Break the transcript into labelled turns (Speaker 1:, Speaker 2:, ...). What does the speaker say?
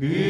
Speaker 1: Good.